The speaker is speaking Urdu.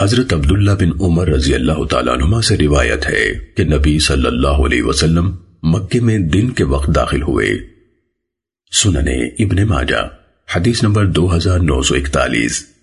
حضرت عبداللہ بن عمر رضی اللہ تعالیٰ عنہ سے روایت ہے کہ نبی صلی اللہ علیہ وسلم مکے میں دن کے وقت داخل ہوئے۔ سننے ابن ماجہ، حدیث نمبر دو ہزار نو سو اکتالیس۔